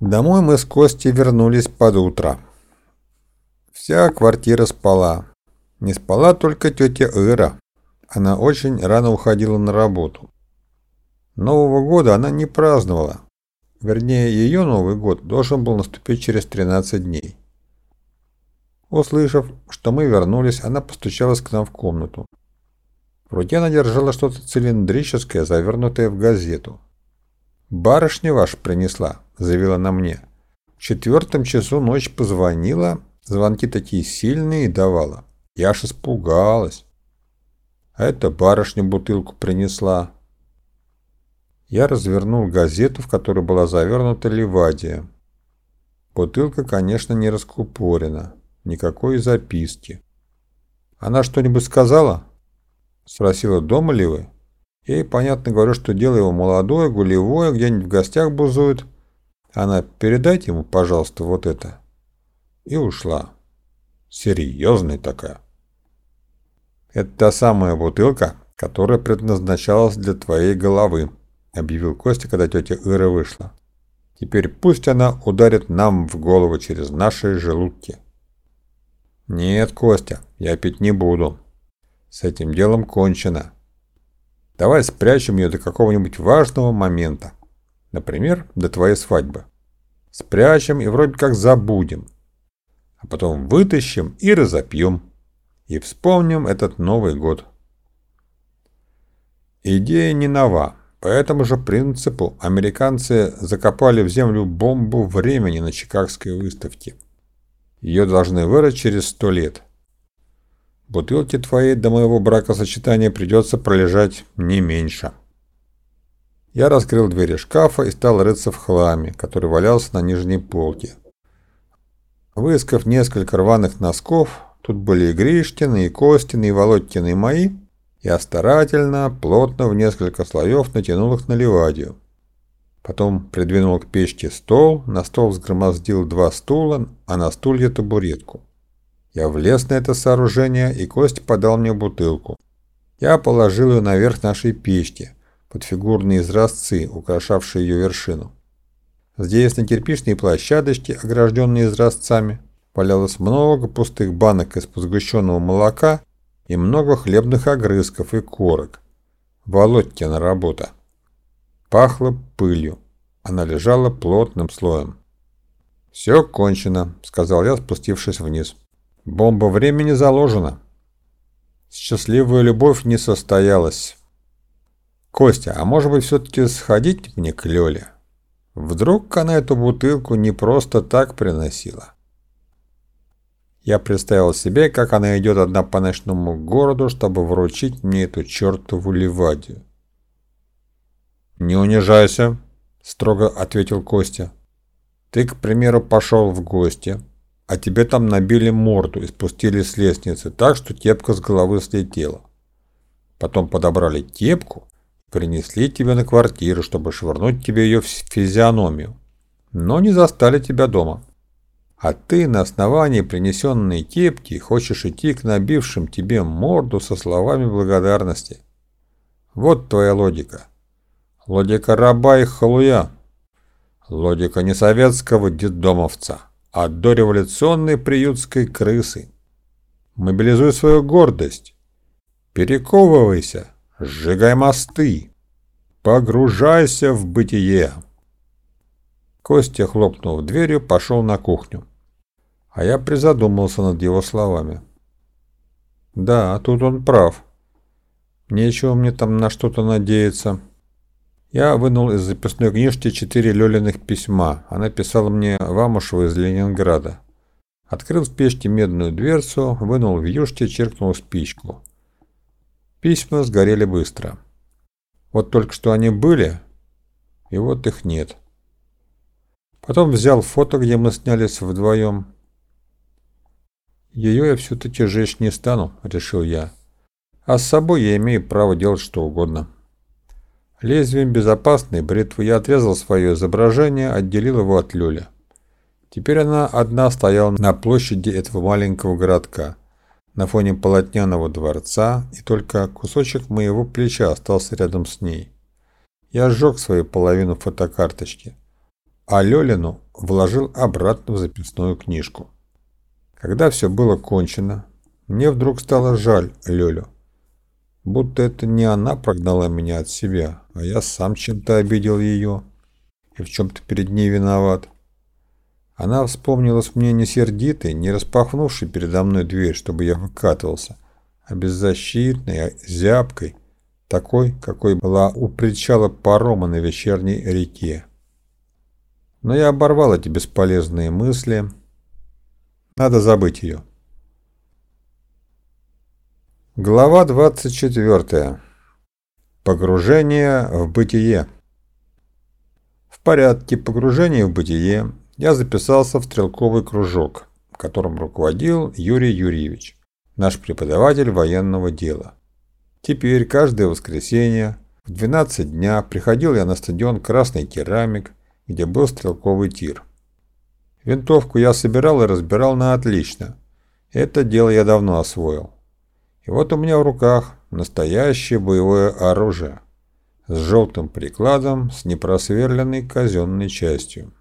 Домой мы с Костей вернулись под утро. Вся квартира спала. Не спала только тетя Ира. Она очень рано уходила на работу. Нового года она не праздновала. Вернее, ее Новый год должен был наступить через 13 дней. Услышав, что мы вернулись, она постучалась к нам в комнату. В руке она держала что-то цилиндрическое, завернутое в газету. «Барышня ваша принесла», — заявила она мне. В четвертом часу ночь позвонила, звонки такие сильные давала. Я аж испугалась. А эта барышня бутылку принесла. Я развернул газету, в которой была завернута ливадия. Бутылка, конечно, не раскупорена. Никакой записки. «Она что-нибудь сказала?» Спросила, дома ли вы? Ей понятно говорю, что дело его молодое, гулевое, где-нибудь в гостях бузует. Она, передайте ему, пожалуйста, вот это. И ушла. Серьезная такая. Это та самая бутылка, которая предназначалась для твоей головы, объявил Костя, когда тетя Ира вышла. Теперь пусть она ударит нам в голову через наши желудки. Нет, Костя, я пить не буду. С этим делом кончено. Давай спрячем ее до какого-нибудь важного момента. Например, до твоей свадьбы. Спрячем и вроде как забудем. А потом вытащим и разопьем. И вспомним этот Новый год. Идея не нова. По этому же принципу американцы закопали в землю бомбу времени на Чикагской выставке. Ее должны вырыть через сто лет. Бутылки твоей до моего бракосочетания придется пролежать не меньше. Я раскрыл двери шкафа и стал рыться в хламе, который валялся на нижней полке. Выискав несколько рваных носков, тут были и Гриштины, и Костины, и Володькины, и мои, я старательно, плотно в несколько слоев натянул их на ливадию. Потом придвинул к печке стол, на стол взгромоздил два стула, а на стулья табуретку. Я влез на это сооружение, и Кость подал мне бутылку. Я положил ее наверх нашей печки, под фигурные изразцы, украшавшие ее вершину. Здесь на кирпичной площадочке, огражденной изразцами, валялось много пустых банок из-под сгущенного молока и много хлебных огрызков и корок. Володькина работа. Пахло пылью. Она лежала плотным слоем. «Все кончено», — сказал я, спустившись вниз. Бомба времени заложена. Счастливая любовь не состоялась. Костя, а может быть все-таки сходить мне к Лёле? Вдруг она эту бутылку не просто так приносила? Я представил себе, как она идет одна по ночному городу, чтобы вручить мне эту чертову ливадию. «Не унижайся», — строго ответил Костя. «Ты, к примеру, пошел в гости, а тебе там набили морду и спустили с лестницы так, что кепка с головы слетела. Потом подобрали кепку и принесли тебе на квартиру, чтобы швырнуть тебе ее в физиономию. Но не застали тебя дома. А ты на основании принесенной кепки хочешь идти к набившим тебе морду со словами благодарности. Вот твоя логика. Логика раба и халуя. Логика не советского детдомовца а дореволюционной приютской крысы. Мобилизуй свою гордость. Перековывайся, сжигай мосты, погружайся в бытие. Костя, хлопнув дверью, пошел на кухню. А я призадумался над его словами. Да, тут он прав. Нечего мне там на что-то надеяться. Я вынул из записной книжки четыре Лёлиных письма. Она писала мне Вамушева из Ленинграда. Открыл в печке медную дверцу, вынул в юшке, черкнул спичку. Письма сгорели быстро. Вот только что они были, и вот их нет. Потом взял фото, где мы снялись вдвоем. Ее я все-таки жечь не стану, решил я. А с собой я имею право делать что угодно. Лезвием безопасной бритвы я отрезал свое изображение, отделил его от люля. Теперь она одна стояла на площади этого маленького городка, на фоне полотняного дворца, и только кусочек моего плеча остался рядом с ней. Я сжег свою половину фотокарточки, а Лёлину вложил обратно в записную книжку. Когда все было кончено, мне вдруг стало жаль Лёлю. Будто это не она прогнала меня от себя, а я сам чем-то обидел ее и в чем-то перед ней виноват. Она вспомнилась мне не сердитой, не распахнувшей передо мной дверь, чтобы я выкатывался, а беззащитной, зябкой, такой, какой была у причала парома на вечерней реке. Но я оборвал эти бесполезные мысли. Надо забыть ее. Глава 24. Погружение в бытие. В порядке погружения в бытие я записался в стрелковый кружок, которым руководил Юрий Юрьевич, наш преподаватель военного дела. Теперь каждое воскресенье в 12 дня приходил я на стадион «Красный керамик», где был стрелковый тир. Винтовку я собирал и разбирал на отлично. Это дело я давно освоил. И вот у меня в руках настоящее боевое оружие с желтым прикладом с непросверленной казенной частью.